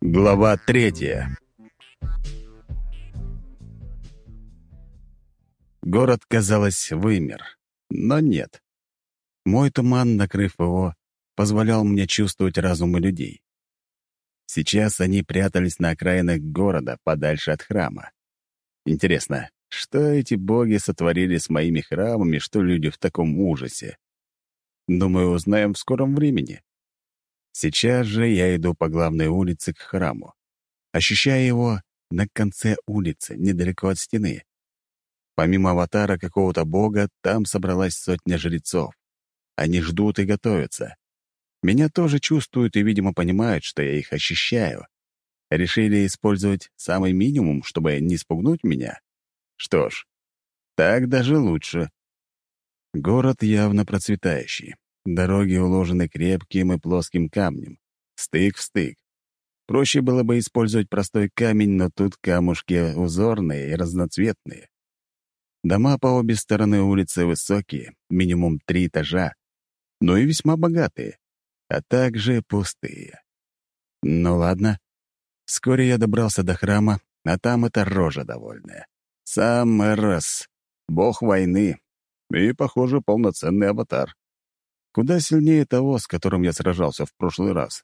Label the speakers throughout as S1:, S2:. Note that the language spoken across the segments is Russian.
S1: Глава третья Город, казалось, вымер. Но нет. Мой туман, накрыв его, позволял мне чувствовать разумы людей. Сейчас они прятались на окраинах города, подальше от храма. Интересно, что эти боги сотворили с моими храмами, что люди в таком ужасе? Думаю, узнаем в скором времени. Сейчас же я иду по главной улице к храму. Ощущая его на конце улицы, недалеко от стены. Помимо аватара какого-то бога, там собралась сотня жрецов. Они ждут и готовятся. Меня тоже чувствуют и, видимо, понимают, что я их ощущаю. Решили использовать самый минимум, чтобы не спугнуть меня? Что ж, так даже лучше. Город явно процветающий. Дороги уложены крепким и плоским камнем. Стык в стык. Проще было бы использовать простой камень, но тут камушки узорные и разноцветные. Дома по обе стороны улицы высокие, минимум три этажа, но и весьма богатые, а также пустые. Ну ладно. Вскоре я добрался до храма, а там эта рожа довольная. Сам Эрос, бог войны, и, похоже, полноценный аватар. Куда сильнее того, с которым я сражался в прошлый раз.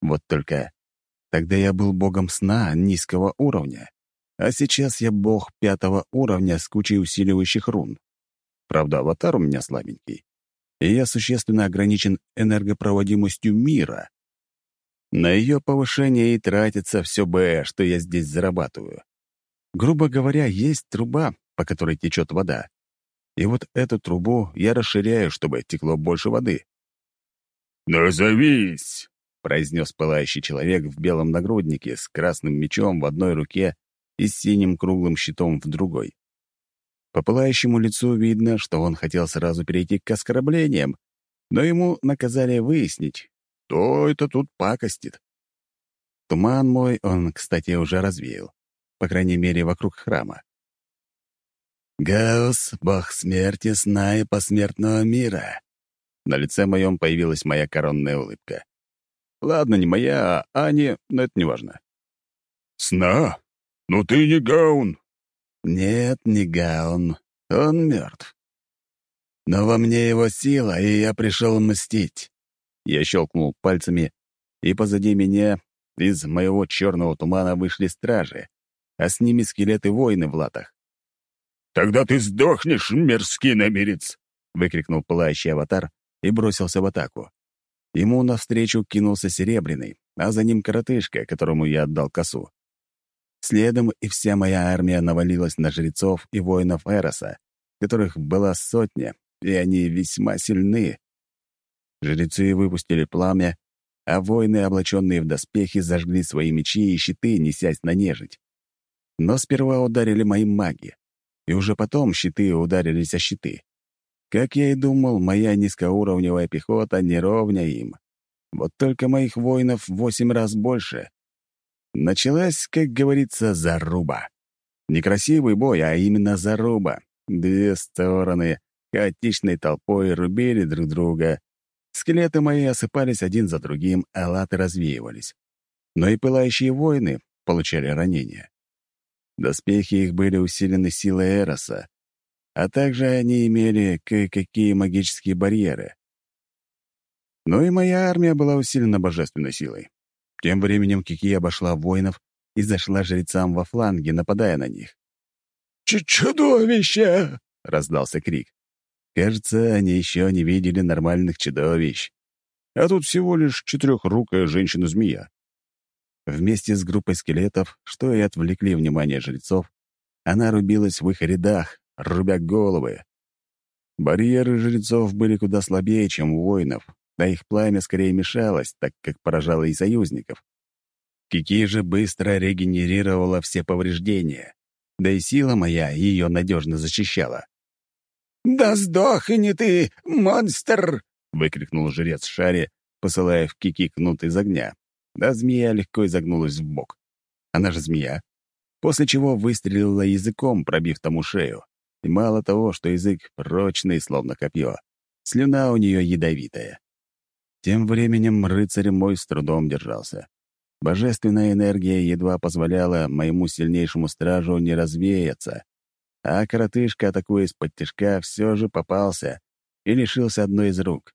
S1: Вот только тогда я был богом сна низкого уровня. А сейчас я бог пятого уровня с кучей усиливающих рун. Правда, аватар у меня слабенький, и я существенно ограничен энергопроводимостью мира. На ее повышение и тратится все Б, что я здесь зарабатываю. Грубо говоря, есть труба, по которой течет вода. И вот эту трубу я расширяю, чтобы текло больше воды.
S2: «Назовись!»
S1: — произнес пылающий человек в белом нагруднике с красным мечом в одной руке и с синим круглым щитом в другой. По пылающему лицу видно, что он хотел сразу перейти к оскорблениям, но ему наказали выяснить, кто это тут пакостит. Туман мой он, кстати, уже развеял, по крайней мере, вокруг храма. «Гаус — бог смерти, сна и посмертного мира». На лице моем появилась моя коронная улыбка. Ладно, не моя, а Ани, но это неважно.
S2: «Сна? «Но ты не Гаун!»
S1: «Нет, не Гаун. Он мертв. Но во мне его сила, и я пришел мстить». Я щелкнул пальцами, и позади меня из моего черного тумана вышли стражи, а с ними скелеты-воины в латах.
S2: «Тогда ты сдохнешь, мерзкий намерец!»
S1: — выкрикнул пылающий аватар и бросился в атаку. Ему навстречу кинулся Серебряный, а за ним коротышка, которому я отдал косу. Следом и вся моя армия навалилась на жрецов и воинов Эроса, которых была сотня, и они весьма сильны. Жрецы выпустили пламя, а воины, облаченные в доспехи, зажгли свои мечи и щиты, несясь на нежить. Но сперва ударили мои маги, и уже потом щиты ударились о щиты. Как я и думал, моя низкоуровневая пехота не ровня им. Вот только моих воинов в восемь раз больше, Началась, как говорится, заруба. Не красивый бой, а именно заруба. Две стороны хаотичной толпой рубили друг друга. Скелеты мои осыпались один за другим, а латы развеивались. Но и пылающие воины получали ранения. Доспехи их были усилены силой Эроса, а также они имели кое-какие магические барьеры. Но и моя армия была усилена божественной силой. Тем временем Кики обошла воинов и зашла жрецам во фланги, нападая на них.
S2: «Чудовище!» — раздался крик.
S1: Кажется, они еще не видели нормальных чудовищ. А тут всего лишь четырехрукая женщина-змея. Вместе с группой скелетов, что и отвлекли внимание жрецов, она рубилась в их рядах, рубя головы. Барьеры жрецов были куда слабее, чем у воинов, а их пламя скорее мешалось, так как поражало и союзников. Кики же быстро регенерировала все повреждения, да и сила моя ее надежно защищала.
S2: «Да сдохни ты, монстр!»
S1: — выкрикнул жрец Шари, посылая в Кики кнут из огня. Да змея легко изогнулась в бок. Она же змея. После чего выстрелила языком, пробив тому шею. И мало того, что язык прочный, словно копье, слюна у нее ядовитая. Тем временем рыцарь мой с трудом держался. Божественная энергия едва позволяла моему сильнейшему стражу не развеяться, а коротышка, атакуя из-под тяжка, все же попался и лишился одной из рук.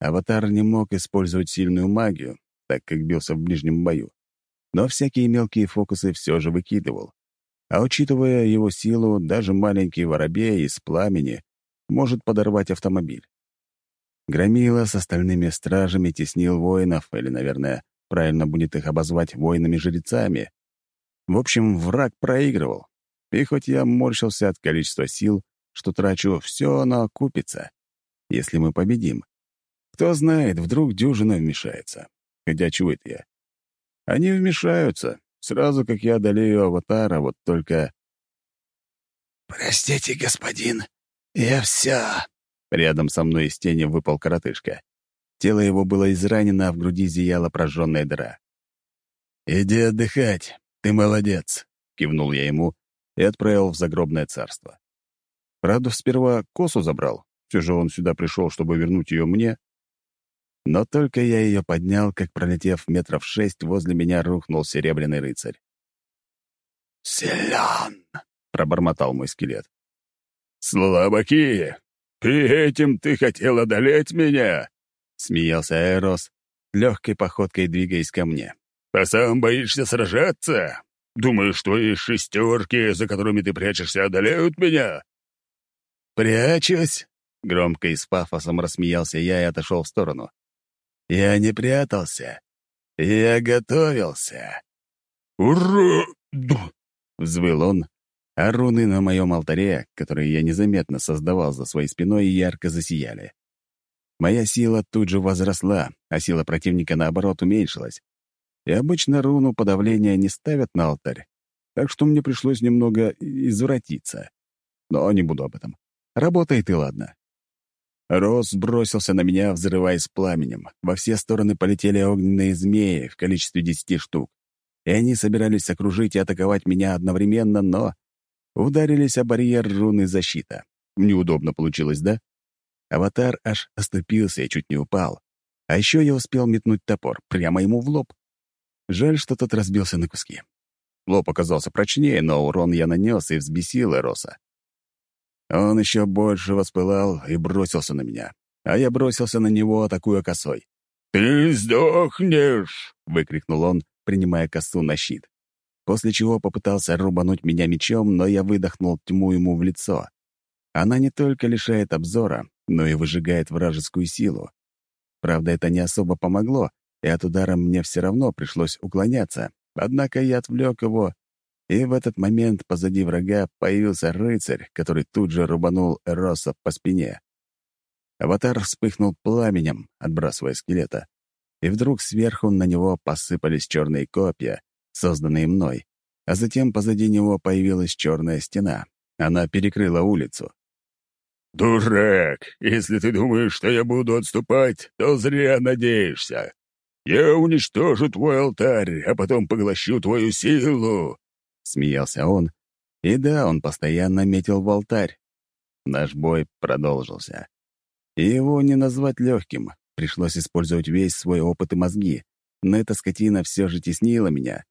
S1: Аватар не мог использовать сильную магию, так как бился в ближнем бою, но всякие мелкие фокусы все же выкидывал. А учитывая его силу, даже маленький воробей из пламени может подорвать автомобиль. Громила с остальными стражами теснил воинов, или, наверное, правильно будет их обозвать воинами-жрецами. В общем, враг проигрывал. И хоть я морщился от количества сил, что трачу, все оно окупится, если мы победим. Кто знает, вдруг дюжина вмешается. Хотя чего это я? Они вмешаются, сразу как я одолею аватара, вот только...
S3: «Простите, господин, я все...»
S1: Рядом со мной из тени выпал коротышка. Тело его было изранено, а в груди зияла прожженная дыра. «Иди отдыхать, ты молодец», — кивнул я ему и отправил в загробное царство. Правда, сперва косу забрал, все же он сюда пришел, чтобы вернуть ее мне. Но только я ее поднял, как, пролетев метров шесть, возле меня рухнул серебряный рыцарь.
S3: «Селян!»
S1: — пробормотал мой скелет.
S2: «Слабаки! И этим ты хотел одолеть меня?»
S1: — смеялся Аэрос, легкой походкой двигаясь ко мне.
S2: «А сам боишься сражаться? Думаешь, что и шестерки, за которыми ты прячешься, одолеют меня?»
S1: «Прячусь?» — громко и с пафосом рассмеялся я и отошел в сторону. «Я не прятался. Я готовился».
S2: «Ура!»
S1: — взвыл он, а руны на моем алтаре, которые я незаметно создавал за своей спиной, ярко засияли. Моя сила тут же возросла, а сила противника, наоборот, уменьшилась. И обычно руну подавления не ставят на алтарь, так что мне пришлось немного извратиться. Но не буду об этом. Работает и ладно. Рос бросился на меня, взрываясь пламенем. Во все стороны полетели огненные змеи в количестве десяти штук. И они собирались окружить и атаковать меня одновременно, но ударились о барьер руны защита. Неудобно получилось, да? Аватар аж оступился и чуть не упал. А еще я успел метнуть топор прямо ему в лоб. Жаль, что тот разбился на куски. Лоб оказался прочнее, но урон я нанес и взбесил Эроса. Он еще больше воспылал и бросился на меня, а я бросился на него, атакуя косой.
S2: «Ты сдохнешь!» — выкрикнул он, принимая косу на щит.
S1: После чего попытался рубануть меня мечом, но я выдохнул тьму ему в лицо. Она не только лишает обзора, но и выжигает вражескую силу. Правда, это не особо помогло, и от удара мне все равно пришлось уклоняться. Однако я отвлек его, и в этот момент позади врага появился рыцарь, который тут же рубанул Эроса по спине. Аватар вспыхнул пламенем, отбрасывая скелета, и вдруг сверху на него посыпались черные копья, созданные мной, а затем позади него появилась черная стена. Она перекрыла улицу.
S2: «Дурак! Если ты думаешь, что я буду отступать, то зря надеешься. Я уничтожу твой алтарь, а потом поглощу твою силу!»
S1: Смеялся он. И да, он постоянно метил в алтарь. Наш бой продолжился. И его не назвать легким. Пришлось использовать весь свой опыт и мозги. Но эта скотина все же теснила меня.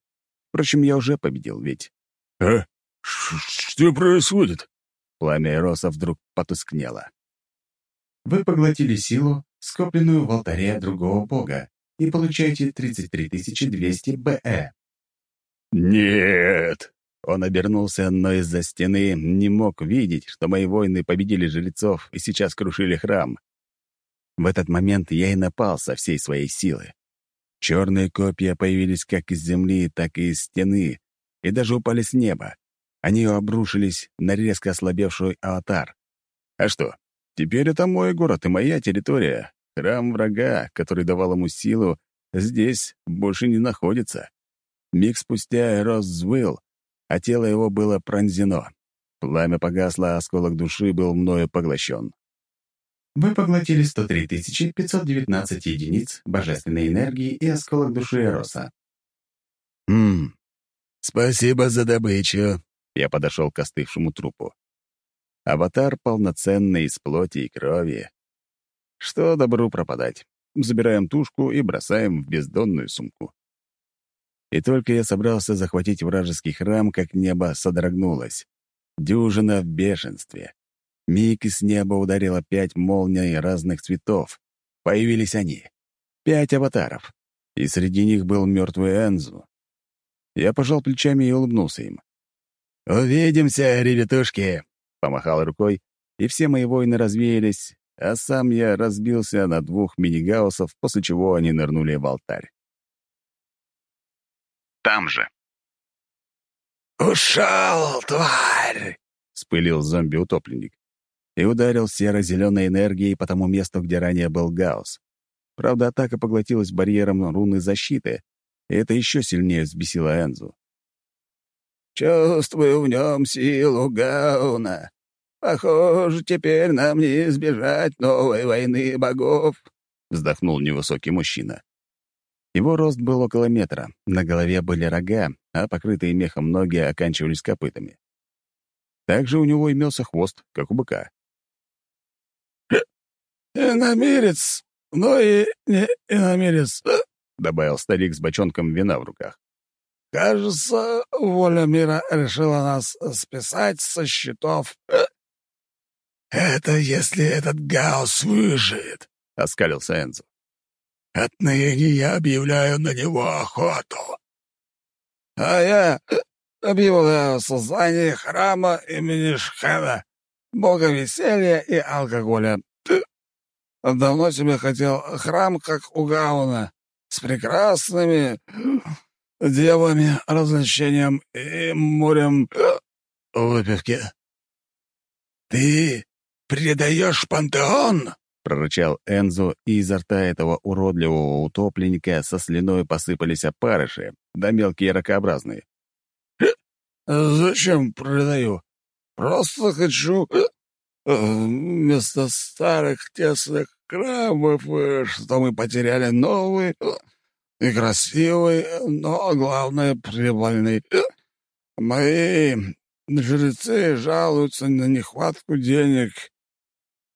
S1: Впрочем, я уже победил, ведь...
S2: «А? Что происходит?»
S1: Пламя Эроса вдруг потускнело.
S4: Вы поглотили силу, скопленную в алтаре другого бога, и получаете 33 200 БЭ.
S2: «Нет!»
S1: Он обернулся, но из-за стены не мог видеть, что мои воины победили жрецов и сейчас крушили храм. В этот момент я и напал со всей своей силы. Черные копья появились как из земли, так и из стены, и даже упали с неба. Они обрушились на резко ослабевший аватар. А что, теперь это мой город и моя территория, Храм врага, который давал ему силу, здесь больше не находится. Миг спустя Эрос взвыл, а тело его было пронзено. Пламя погасло, а осколок души был мною поглощен.
S4: Вы поглотили 103 519 единиц божественной энергии и осколок души Эроса.
S1: «Хм, спасибо за добычу», — я подошел к остывшему трупу. Аватар полноценный из плоти и крови. Что добру пропадать. Забираем тушку и бросаем в бездонную сумку. И только я собрался захватить вражеский храм, как небо содрогнулось. Дюжина в бешенстве. Миг из неба ударило пять молний разных цветов. Появились они. Пять аватаров. И среди них был мертвый Энзу. Я пожал плечами и улыбнулся им. «Увидимся, ребятушки!» — помахал рукой, и все мои воины развеялись, а сам я разбился на двух мини-гаусов, после чего они нырнули в алтарь. Там же.
S3: «Ушел, тварь!» — спылил зомби-утопленник
S1: и ударил серо-зеленой энергией по тому месту, где ранее был гаусс. Правда, атака поглотилась барьером руны защиты, и это еще сильнее взбесило Энзу.
S3: «Чувствую в нем силу Гауна. Похоже, теперь нам не избежать новой войны богов», —
S1: вздохнул невысокий мужчина. Его рост был около метра, на голове были рога, а покрытые мехом ноги оканчивались копытами. Также у него имелся хвост, как у быка.
S3: «Иномерец, но и не иномерец», — добавил
S1: старик с бочонком вина в руках.
S3: «Кажется, воля мира решила нас списать со счетов». «Это если этот Гаус выживет», — оскалился Энзо. Отныне я объявляю на него охоту. А я объявляю создание храма имени Шхена, бога веселья и алкоголя. Давно себе хотел храм, как у Гауна, с прекрасными девами, развлечением и морем выпивки. Ты предаешь пантеон?
S1: — прорычал Энзо, и изо рта этого уродливого утопленника со слюной посыпались опарыши, да мелкие ракообразные.
S3: «Зачем продаю? Просто хочу э, вместо старых тесных крабов, э, что мы потеряли новый э, и красивый, но, главное, прибыльный. Мои жрецы жалуются на нехватку денег»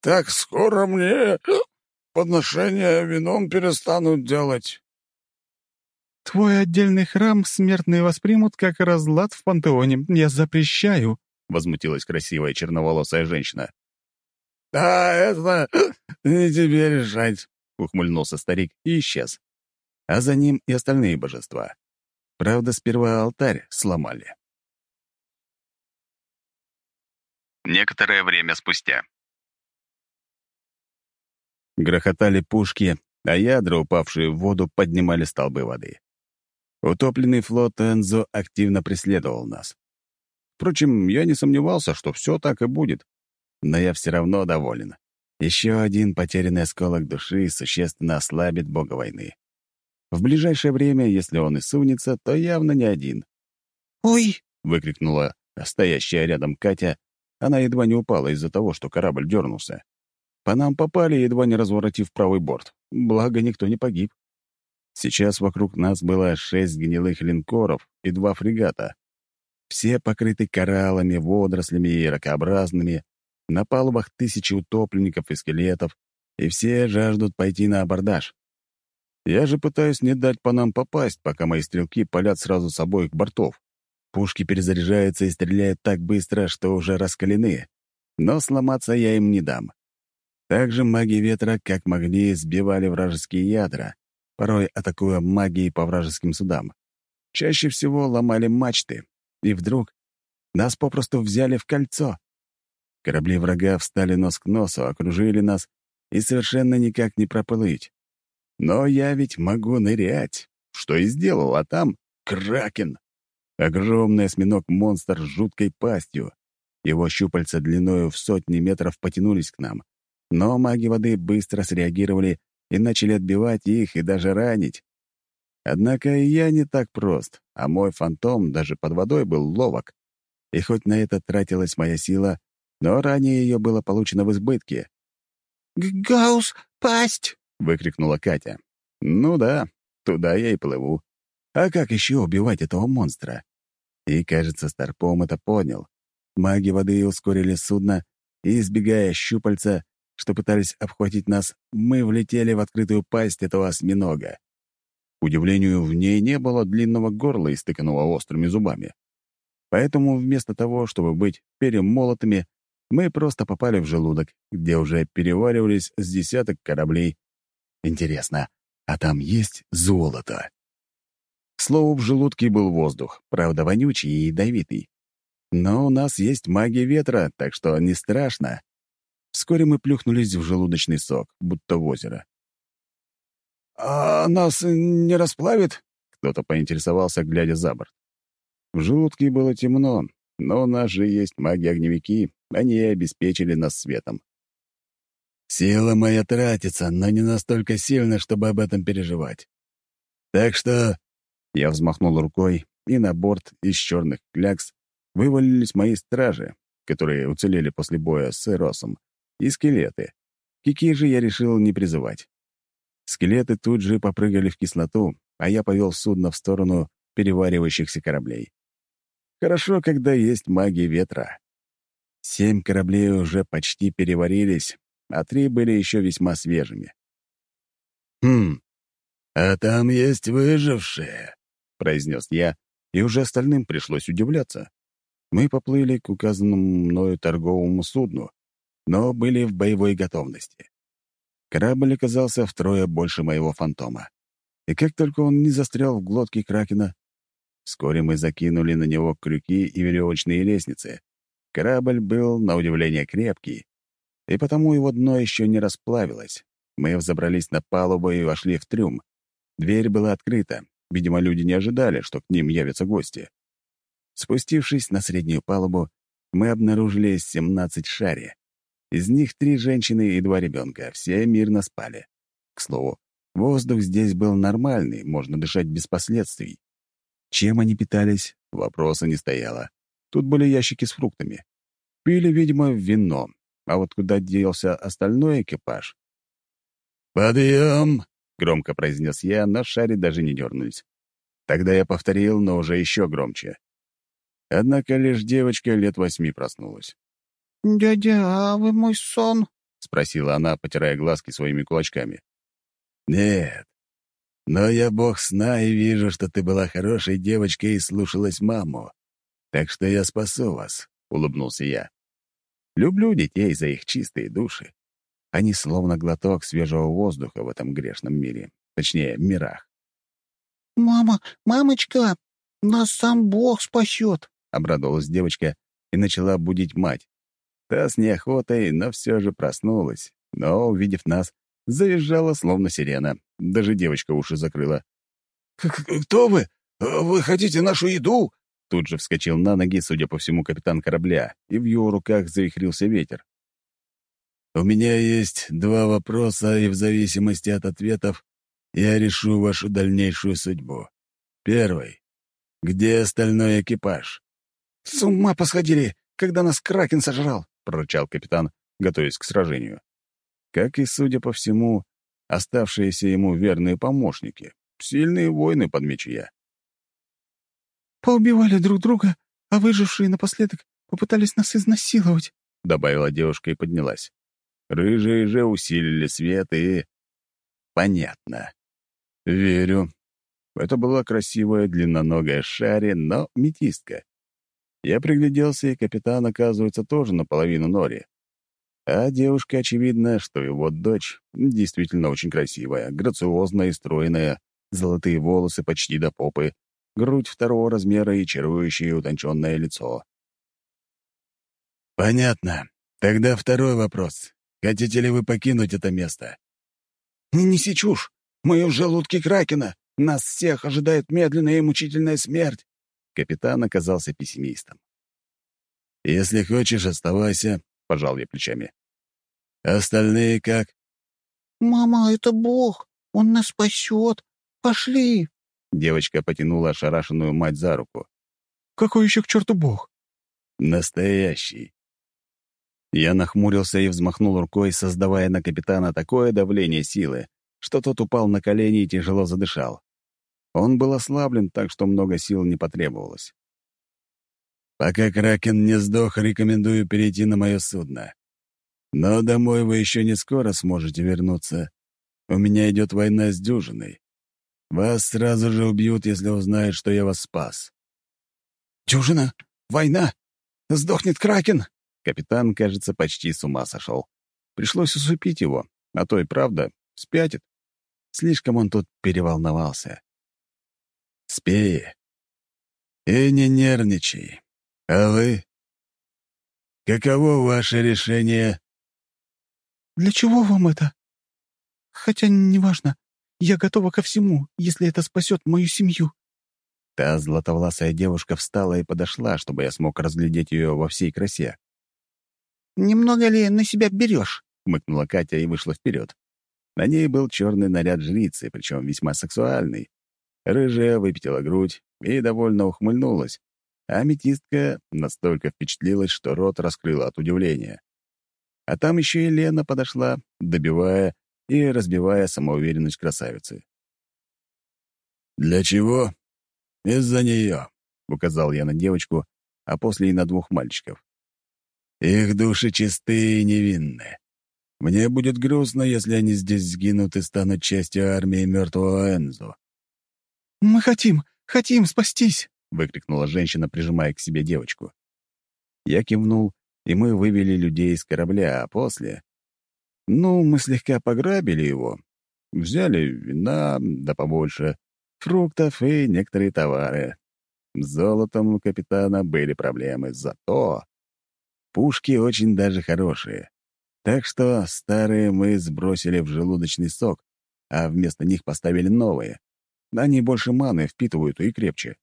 S3: Так скоро мне подношения вином перестанут делать.
S5: Твой отдельный храм смертные воспримут как разлад в пантеоне. Я запрещаю, —
S1: возмутилась красивая черноволосая женщина.
S3: «Да, это не тебе решать», —
S1: ухмыльнулся старик и исчез. А за ним и остальные божества. Правда, сперва алтарь сломали. Некоторое время спустя. Грохотали пушки, а ядра, упавшие в воду, поднимали столбы воды. Утопленный флот Энзо активно преследовал нас. Впрочем, я не сомневался, что все так и будет. Но я все равно доволен. Еще один потерянный осколок души существенно ослабит бога войны. В ближайшее время, если он и сунется, то явно не один.
S5: «Ой!»
S1: — выкрикнула стоящая рядом Катя. Она едва не упала из-за того, что корабль дернулся. По нам попали, едва не разворотив правый борт. Благо, никто не погиб. Сейчас вокруг нас было шесть гнилых линкоров и два фрегата. Все покрыты кораллами, водорослями и ракообразными. На палубах тысячи утопленников и скелетов, и все жаждут пойти на абордаж. Я же пытаюсь не дать по нам попасть, пока мои стрелки палят сразу с обоих бортов. Пушки перезаряжаются и стреляют так быстро, что уже раскалены. Но сломаться я им не дам. Также маги ветра, как могли, сбивали вражеские ядра, порой атакуя магией по вражеским судам. Чаще всего ломали мачты, и вдруг нас попросту взяли в кольцо. Корабли врага встали нос к носу, окружили нас и совершенно никак не проплыть. Но я ведь могу нырять, что и сделал, а там — кракен. Огромный осьминог-монстр с жуткой пастью. Его щупальца длиною в сотни метров потянулись к нам, но маги воды быстро среагировали и начали отбивать их и даже ранить. Однако и я не так прост, а мой фантом даже под водой был ловок. И хоть на это тратилась моя сила, но ранее ее было получено в избытке.
S5: «Гаус, пасть!»
S1: — выкрикнула Катя. «Ну да, туда я и плыву. А как еще убивать этого монстра?» И, кажется, Старпом это понял. Маги воды ускорили судно и, избегая щупальца, что пытались обхватить нас, мы влетели в открытую пасть этого осьминога. К удивлению, в ней не было длинного горла, истыканного острыми зубами. Поэтому вместо того, чтобы быть перемолотыми, мы просто попали в желудок, где уже переваривались с десяток кораблей. Интересно, а там есть золото? К слову, в желудке был воздух, правда, вонючий и ядовитый. Но у нас есть магия ветра, так что не страшно. Вскоре мы плюхнулись в желудочный сок, будто в озеро.
S3: «А нас не расплавит?»
S1: — кто-то поинтересовался, глядя за борт. В желудке было темно, но у нас же есть маги-огневики, они обеспечили нас светом. Сила моя тратится, но не настолько сильно, чтобы об этом переживать. Так что... Я взмахнул рукой, и на борт из черных клякс вывалились мои стражи, которые уцелели после боя с Эросом, и скелеты. Кики же я решил не призывать. Скелеты тут же попрыгали в кислоту, а я повел судно в сторону переваривающихся кораблей. Хорошо, когда есть магия ветра. Семь кораблей уже почти переварились, а три были еще весьма свежими. «Хм, а там есть выжившие», — произнес я, и уже остальным пришлось удивляться. Мы поплыли к указанному мною торговому судну, но были в боевой готовности. Корабль оказался втрое больше моего фантома. И как только он не застрял в глотке Кракена, вскоре мы закинули на него крюки и веревочные лестницы, Корабль был, на удивление, крепкий, и потому его дно еще не расплавилось. Мы взобрались на палубу и вошли в трюм. Дверь была открыта. Видимо, люди не ожидали, что к ним явятся гости. Спустившись на среднюю палубу, мы обнаружили 17 шари. Из них три женщины и два ребенка. Все мирно спали. К слову, воздух здесь был нормальный, можно дышать без последствий. Чем они питались, вопроса не стояло. Тут были ящики с фруктами. Пили, видимо, вино. А вот куда делся остальной экипаж?
S2: «Подъем!» — громко произнес я, но шари даже не дернулись. Тогда я повторил, но уже еще громче. Однако лишь девочка лет восьми проснулась.
S3: «Дядя, а вы мой сон?»
S2: — спросила она, потирая глазки своими кулачками. «Нет, но я бог сна и вижу, что ты была хорошей девочкой и слушалась маму. Так что я спасу вас», — улыбнулся я. «Люблю детей за их чистые души. Они словно глоток свежего воздуха в этом грешном мире, точнее, мирах».
S3: «Мама, мамочка, нас сам Бог спасет», —
S2: обрадовалась девочка и начала будить мать. Та с неохотой, но все же проснулась, но, увидев нас, завизжала, словно сирена. Даже девочка уши закрыла.
S3: «Кто вы? Вы хотите нашу еду?»
S2: Тут же вскочил на ноги, судя по всему, капитан корабля, и в его руках завихрился ветер. «У меня есть два вопроса, и в зависимости от ответов я решу вашу дальнейшую судьбу. Первый. Где остальной экипаж?»
S3: «С ума посходили, когда нас Кракен сожрал!»
S2: — прорычал капитан, готовясь к сражению. Как и, судя по всему, оставшиеся ему верные помощники. Сильные воины, подмечу я.
S5: Поубивали друг друга, а выжившие напоследок попытались нас изнасиловать», —
S2: добавила девушка и поднялась. Рыжие же усилили свет и... Понятно. Верю. Это была красивая длинноногая шари, но метистка. Я пригляделся, и капитан, оказывается, тоже наполовину нори. А девушка, очевидно, что его дочь действительно очень красивая, грациозная и стройная, золотые волосы почти до попы, грудь второго размера и чарующее утонченное лицо. «Понятно. Тогда второй вопрос. Хотите ли вы покинуть это место?»
S3: «Не неси чушь. Мы в желудке Кракена. Нас всех ожидает медленная и мучительная смерть».
S2: Капитан оказался пессимистом. «Если хочешь, оставайся», — пожал я плечами. «Остальные как?»
S3: «Мама, это Бог. Он нас спасет. Пошли!»
S2: Девочка потянула ошарашенную мать за руку.
S5: «Какой еще к черту бог?»
S2: «Настоящий». Я нахмурился и взмахнул рукой, создавая на капитана такое давление силы, что тот упал на колени и тяжело задышал. Он был ослаблен, так что много сил не потребовалось. «Пока Кракен не сдох, рекомендую перейти на мое судно. Но домой вы еще не скоро сможете вернуться. У меня идет война с дюжиной. Вас сразу же убьют, если узнают, что я вас спас».
S3: «Дюжина? Война? Сдохнет Кракен?»
S1: Капитан, кажется, почти с ума сошел. Пришлось усыпить его, а то и правда спятит. Слишком он тут переволновался.
S2: «Спи. И не нервничай. А вы? Каково ваше решение?»
S5: «Для чего вам это? Хотя неважно. Я готова ко всему, если это спасет мою семью».
S1: Та златовласая девушка встала и подошла, чтобы я смог разглядеть ее во всей красе.
S3: «Немного ли на себя берешь?»
S1: — хмыкнула Катя и вышла вперед. На ней был черный наряд жрицы, причем весьма сексуальный. Рыжая выпятила грудь и довольно ухмыльнулась, а аметистка настолько впечатлилась, что рот раскрыла от удивления. А там еще и Лена подошла, добивая и разбивая самоуверенность красавицы.
S2: «Для чего? Из-за нее», — указал я на девочку, а после и на двух мальчиков. «Их души чистые и невинны. Мне будет грустно, если они здесь сгинут и станут частью армии мертвого Энзу».
S5: «Мы хотим, хотим спастись!»
S1: — выкрикнула женщина, прижимая к себе девочку. Я кивнул, и мы вывели людей из корабля, а после... Ну, мы слегка пограбили его. Взяли вина, да побольше, фруктов и некоторые товары. С золотом у капитана были проблемы, зато... Пушки очень даже хорошие. Так что старые мы сбросили в желудочный сок, а вместо них поставили новые. Они больше маны впитывают и крепче.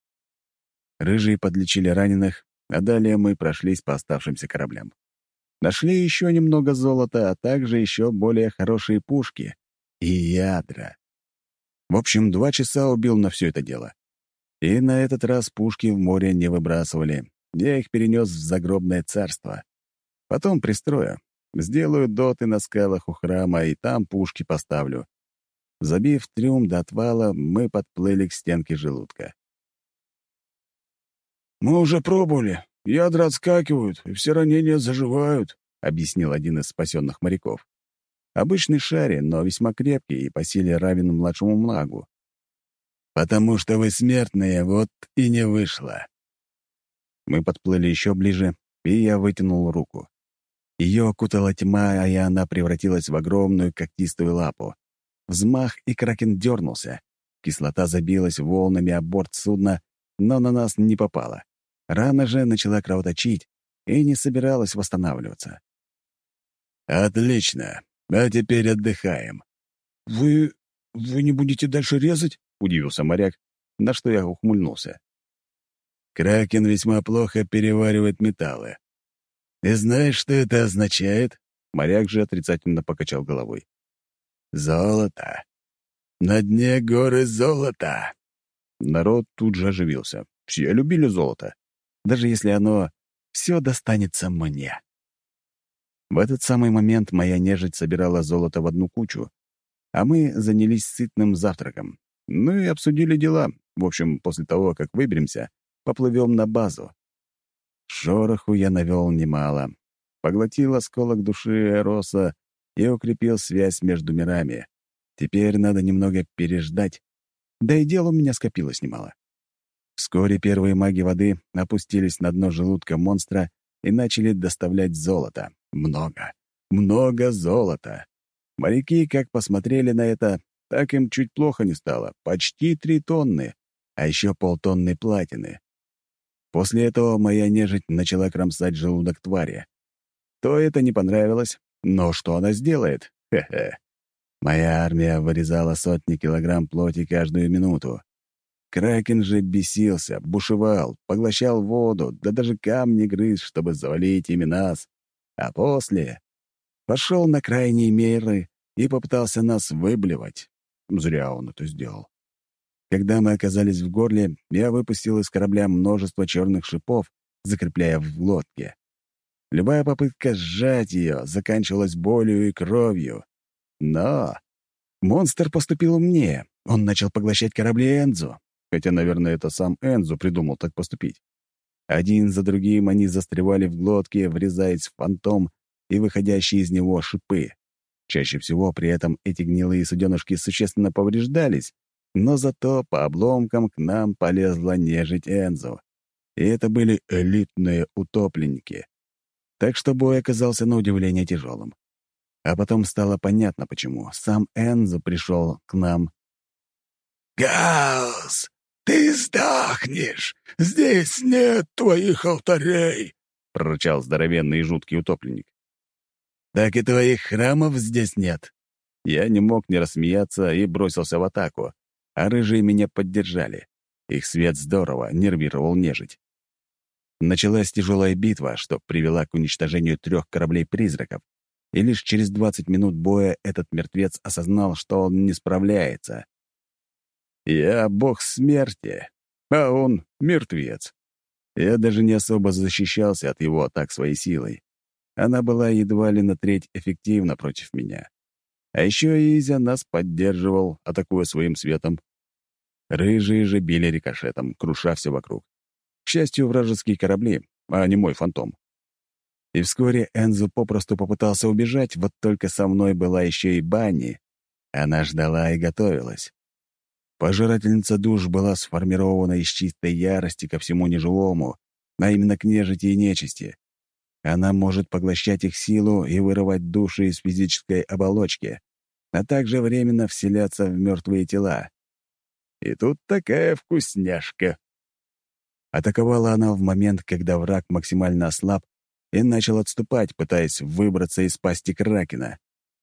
S1: Рыжие подлечили раненых, а далее мы прошлись по оставшимся кораблям. Нашли еще немного золота, а также еще более хорошие пушки и ядра. В общем, два часа убил на все это дело. И на этот раз пушки в море не выбрасывали. Я их перенес в загробное царство. Потом пристрою. Сделаю доты на скалах у храма, и там пушки поставлю. Забив трюм до отвала, мы подплыли к стенке желудка.
S3: «Мы уже пробовали. Ядра отскакивают, и все ранения заживают», — объяснил один из спасенных моряков.
S1: Обычный шаре, но весьма крепкий и по силе равен младшему магу.
S2: «Потому что вы смертные, вот и не вышло».
S1: Мы подплыли еще ближе, и я вытянул руку. Ее окутала тьма, и она превратилась в огромную когтистую лапу. Взмах, и кракен дернулся. Кислота забилась волнами о борт судна, но на нас не попала. Рана же начала кровоточить и не собиралась восстанавливаться.
S2: «Отлично. А теперь отдыхаем».
S3: «Вы... вы не будете дальше резать?»
S1: — удивился моряк, на что я ухмыльнулся.
S2: «Кракен весьма плохо переваривает металлы. И знаешь, что это означает?»
S1: Моряк же отрицательно покачал головой.
S2: «Золото. На дне горы золота».
S1: Народ тут же оживился. Все любили золото даже если оно все достанется мне. В этот самый момент моя нежить собирала золото в одну кучу, а мы занялись сытным завтраком. Ну и обсудили дела. В общем, после того, как выберемся, поплывем на базу. Шороху я навел немало. Поглотил осколок души Эроса и укрепил связь между мирами. Теперь надо немного переждать. Да и дел у меня скопилось немало. Вскоре первые маги воды опустились на дно желудка монстра и начали доставлять золото. Много, много золота. Моряки, как посмотрели на это, так им чуть плохо не стало. Почти три тонны, а еще полтонны платины. После этого моя нежить начала кромсать желудок твари. То это не понравилось, но что она сделает? Хе-хе. Моя армия вырезала сотни килограмм плоти каждую минуту. Кракен же бесился, бушевал, поглощал воду, да даже камни грыз, чтобы завалить ими нас. А после пошел на крайние меры и попытался нас выблевать. Зря он это сделал. Когда мы оказались в горле, я выпустил из корабля множество черных шипов, закрепляя в глотке. Любая попытка сжать ее заканчивалась болью и кровью. Но монстр поступил умнее. Он начал поглощать корабли Энзу. Хотя, наверное, это сам Энзу придумал так поступить. Один за другим они застревали в глотке, врезаясь в фантом, и выходящие из него шипы. Чаще всего при этом эти гнилые суденышки существенно повреждались, но зато по обломкам к нам полезла нежить Энзу. И это были элитные утопленники. Так что бой оказался на удивление тяжелым. А потом стало понятно, почему. Сам Энзу пришел к нам.
S3: «Гаус, ты сдохнешь! Здесь нет твоих алтарей!» — прорычал здоровенный и жуткий утопленник.
S1: «Так и твоих храмов здесь нет!» Я не мог не рассмеяться и бросился в атаку, а рыжие меня поддержали. Их свет здорово нервировал нежить. Началась тяжелая битва, что привела к уничтожению трех кораблей-призраков, и лишь через 20 минут боя этот мертвец осознал, что он не справляется. Я бог смерти, а он мертвец. Я даже не особо защищался от его атак своей силой. Она была едва ли на треть эффективна против меня. А еще Изя нас поддерживал, атакуя своим светом. Рыжие же били рикошетом, круша все вокруг. Счастью, вражеские корабли, а не мой фантом. И вскоре Энзу попросту попытался убежать, вот только со мной была еще и Банни. Она ждала и готовилась. Пожирательница душ была сформирована из чистой ярости ко всему неживому, а именно к нежити и нечисти. Она может поглощать их силу и вырывать души из физической оболочки, а также временно вселяться в мертвые тела. И тут такая вкусняшка. Атаковала она в момент, когда враг максимально ослаб и начал отступать, пытаясь выбраться из пасти Кракена.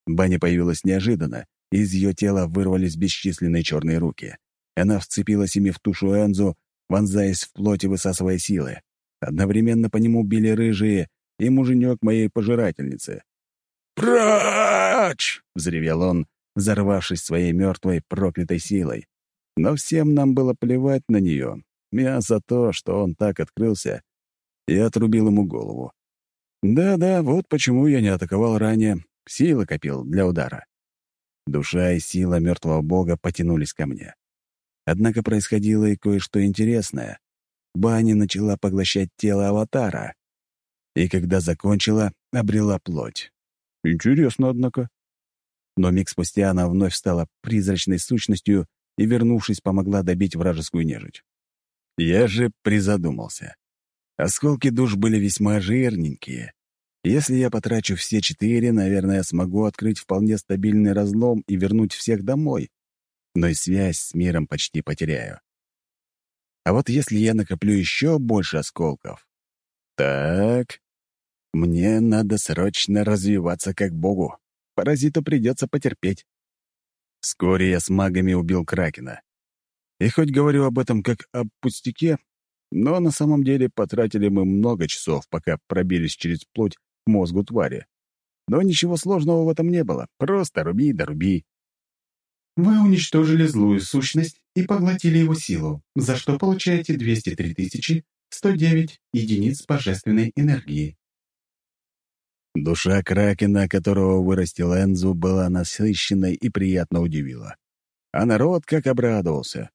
S1: Баня появилась неожиданно, и из ее тела вырвались бесчисленные черные руки. Она вцепилась ими в тушу Энзу, вонзаясь в плоть и высасывая силы. Одновременно по нему били рыжие и муженек моей пожирательницы.
S3: «Прочь!»
S1: — взревел он, взорвавшись своей мертвой проклятой силой. Но всем нам было плевать на нее. Я за то, что он так открылся, и отрубил ему голову. Да-да, вот почему я не атаковал ранее. Силы копил для удара. Душа и сила мертвого бога потянулись ко мне. Однако происходило и кое-что интересное. Бани начала поглощать тело аватара. И когда закончила, обрела плоть. Интересно, однако. Но миг спустя она вновь стала призрачной сущностью и, вернувшись, помогла добить вражескую нежить. Я же призадумался. Осколки душ были весьма жирненькие. Если я потрачу все четыре, наверное, смогу открыть вполне стабильный разлом и вернуть всех домой. Но и связь с миром почти потеряю. А вот если я накоплю еще больше осколков... Так, мне надо срочно развиваться как богу. Паразиту придется потерпеть. Вскоре я с магами убил Кракена. И хоть говорю об этом как об пустяке, но на самом деле потратили мы много часов, пока пробились через плоть к мозгу твари. Но ничего сложного в этом не было. Просто руби да руби.
S4: Вы уничтожили злую сущность и поглотили его силу, за что получаете 203 109 единиц божественной энергии.
S1: Душа Кракена, которого вырастил Энзу, была насыщенной и приятно удивила. А народ как обрадовался.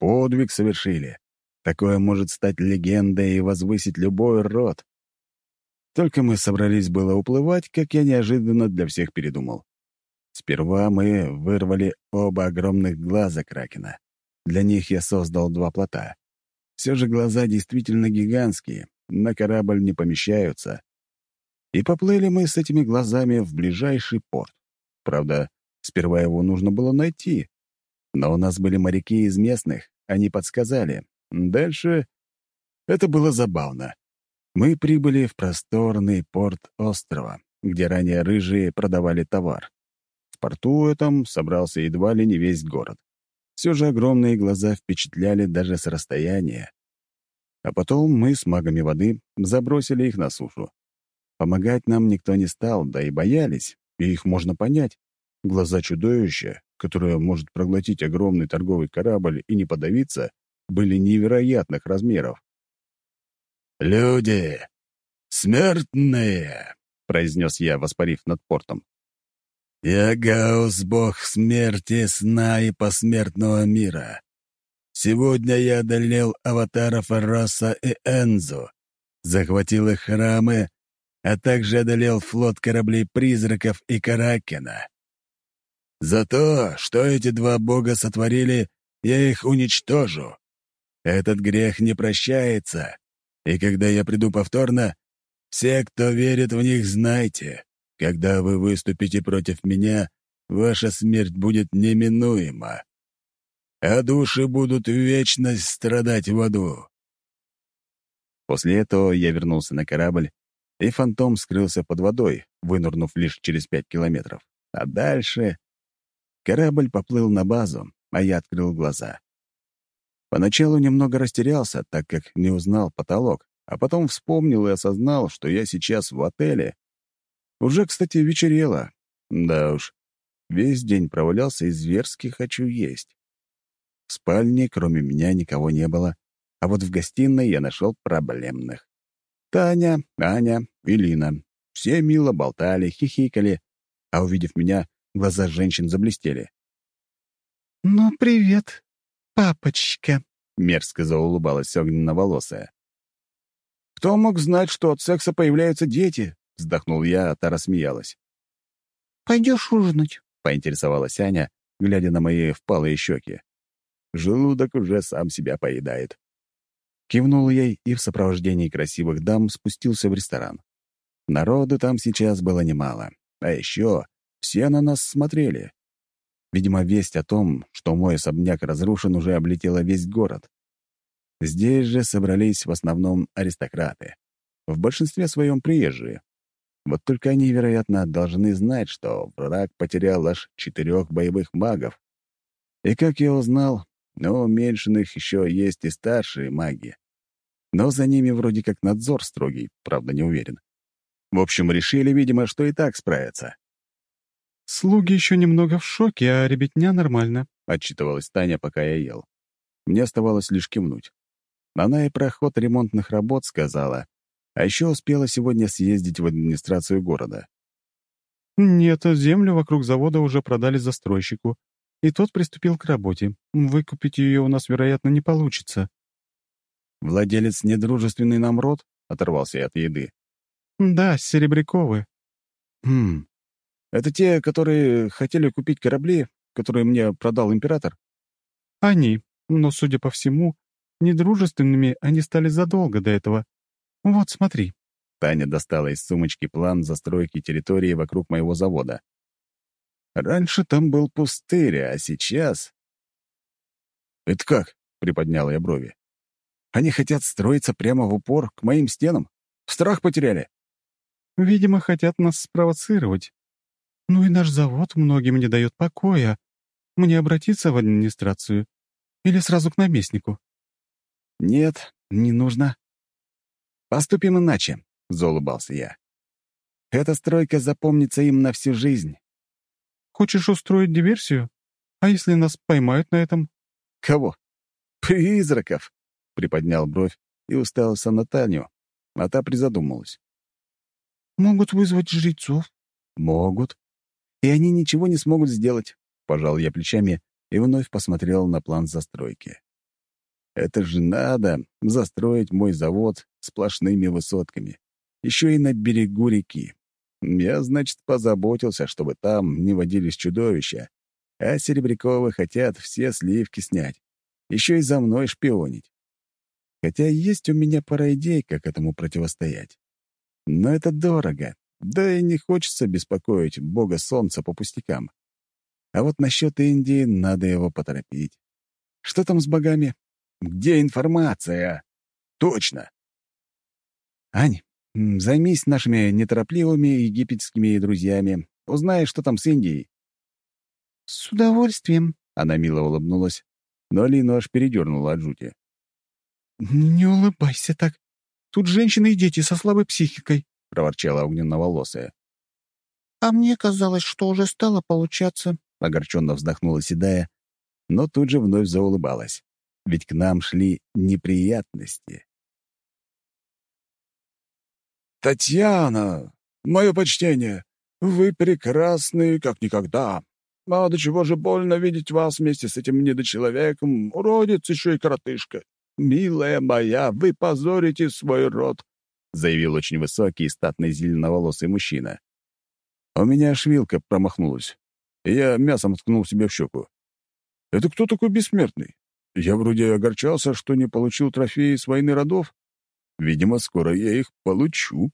S1: Подвиг совершили. Такое может стать легендой и возвысить любой род. Только мы собрались было уплывать, как я неожиданно для всех передумал. Сперва мы вырвали оба огромных глаза Кракена. Для них я создал два плота. Все же глаза действительно гигантские, на корабль не помещаются. И поплыли мы с этими глазами в ближайший порт. Правда, сперва его нужно было найти. Но у нас были моряки из местных, они подсказали, Дальше это было забавно. Мы прибыли в просторный порт острова, где ранее рыжие продавали товар. В порту этом собрался едва ли не весь город. Все же огромные глаза впечатляли даже с расстояния. А потом мы с магами воды забросили их на сушу. Помогать нам никто не стал, да и боялись, и их можно понять. Глаза чудовища, которое может проглотить огромный торговый корабль и не подавиться, были невероятных размеров.
S3: «Люди! Смертные!» — произнес я, воспарив над портом. «Я Гаус, бог смерти, сна и посмертного мира. Сегодня я одолел аватаров Роса и Энзу, захватил их храмы а также одолел флот кораблей-призраков и Каракена. За то, что эти два бога сотворили, я их уничтожу. Этот грех не прощается, и когда я приду повторно, все, кто верит в них, знайте, когда вы выступите против меня, ваша смерть будет неминуема, а души будут вечность страдать в аду.
S1: После этого я вернулся на корабль, и фантом скрылся под водой, вынырнув лишь через пять километров. А дальше корабль поплыл на базу, а я открыл глаза. Поначалу немного растерялся, так как не узнал потолок, а потом вспомнил и осознал, что я сейчас в отеле. Уже, кстати, вечерело. Да уж, весь день провалялся и зверски хочу есть. В спальне, кроме меня, никого не было, а вот в гостиной я нашел проблемных. Таня, Аня и Лина. Все мило болтали, хихикали, а, увидев меня, глаза женщин заблестели.
S5: «Ну, привет, папочка», —
S1: мерзко заулыбалась огненноволосая. «Кто мог знать, что от секса появляются дети?» — вздохнул я, а та рассмеялась.
S5: «Пойдешь ужинать?»
S1: — поинтересовалась Аня, глядя на мои впалые щеки. Желудок уже сам себя поедает. Кивнул ей и в сопровождении красивых дам спустился в ресторан. Народу там сейчас было немало. А еще все на нас смотрели. Видимо, весть о том, что мой особняк разрушен, уже облетела весь город. Здесь же собрались в основном аристократы. В большинстве своем приезжие. Вот только они, вероятно, должны знать, что враг потерял аж четырех боевых магов. И как я узнал, но у меньшинных еще есть и старшие маги. Но за ними вроде как надзор строгий, правда, не уверен. В общем, решили, видимо, что и так справятся.
S5: «Слуги еще немного в шоке, а ребятня нормально», —
S1: отчитывалась Таня, пока я ел. Мне оставалось лишь кивнуть. Она и про ход ремонтных работ сказала, а еще успела сегодня съездить в администрацию города.
S5: «Нет, землю вокруг завода уже продали застройщику, и тот приступил к работе. Выкупить ее у нас, вероятно, не получится».
S1: «Владелец недружественный нам род?» — оторвался я от еды.
S5: «Да, Серебряковы».
S1: «Хм. Это те, которые хотели купить корабли, которые мне продал император?»
S5: «Они. Но, судя по всему, недружественными они стали задолго до этого. Вот, смотри».
S1: Таня достала из сумочки план застройки территории вокруг моего завода. Раньше там был пустырь, а сейчас... «Это как?» — приподнял я брови. «Они хотят строиться прямо в упор к моим стенам? Страх потеряли?»
S5: «Видимо, хотят нас спровоцировать. Ну и наш завод многим не дает покоя. Мне обратиться в администрацию? Или сразу к наместнику?»
S1: «Нет, не нужно. Поступим иначе», — заулыбался я. «Эта стройка запомнится им на всю жизнь.
S5: Хочешь устроить диверсию? А если нас поймают на этом?»
S1: «Кого?» «Призраков!» — приподнял бровь и уставился на Таню, а та призадумалась.
S5: «Могут вызвать жрецов».
S1: «Могут. И они ничего не смогут сделать», — пожал я плечами и вновь посмотрел на план застройки. «Это же надо застроить мой завод сплошными высотками, еще и на берегу реки. Я, значит, позаботился, чтобы там не водились чудовища, а Серебряковы хотят все сливки снять, еще и за мной шпионить. Хотя есть у меня пара идей, как этому противостоять. Но это дорого, да и не хочется беспокоить бога солнца по пустякам. А вот насчет Индии надо его поторопить. Что там с богами? Где информация? Точно! Ань, Займись нашими неторопливыми египетскими друзьями. Узнай, что там с Индией».
S5: «С удовольствием», —
S1: она мило улыбнулась, но Лину аж передернула от жути.
S5: «Не улыбайся так. Тут женщины и дети со слабой психикой», —
S1: проворчала огненноволосая.
S5: «А мне казалось, что уже стало получаться», —
S1: огорченно вздохнула Седая, но тут же вновь заулыбалась. Ведь к нам шли неприятности.
S3: «Татьяна, мое почтение, вы прекрасны, как никогда. А до чего же больно видеть вас вместе с этим недочеловеком, уродец еще и коротышка. Милая моя, вы позорите свой род.
S2: — заявил очень высокий и статный зеленоволосый мужчина. У меня аж вилка промахнулась, и я мясом ткнул себе в щеку. «Это кто такой бессмертный? Я вроде огорчался, что не получил трофеи с войны родов. Видимо, скоро я их получу».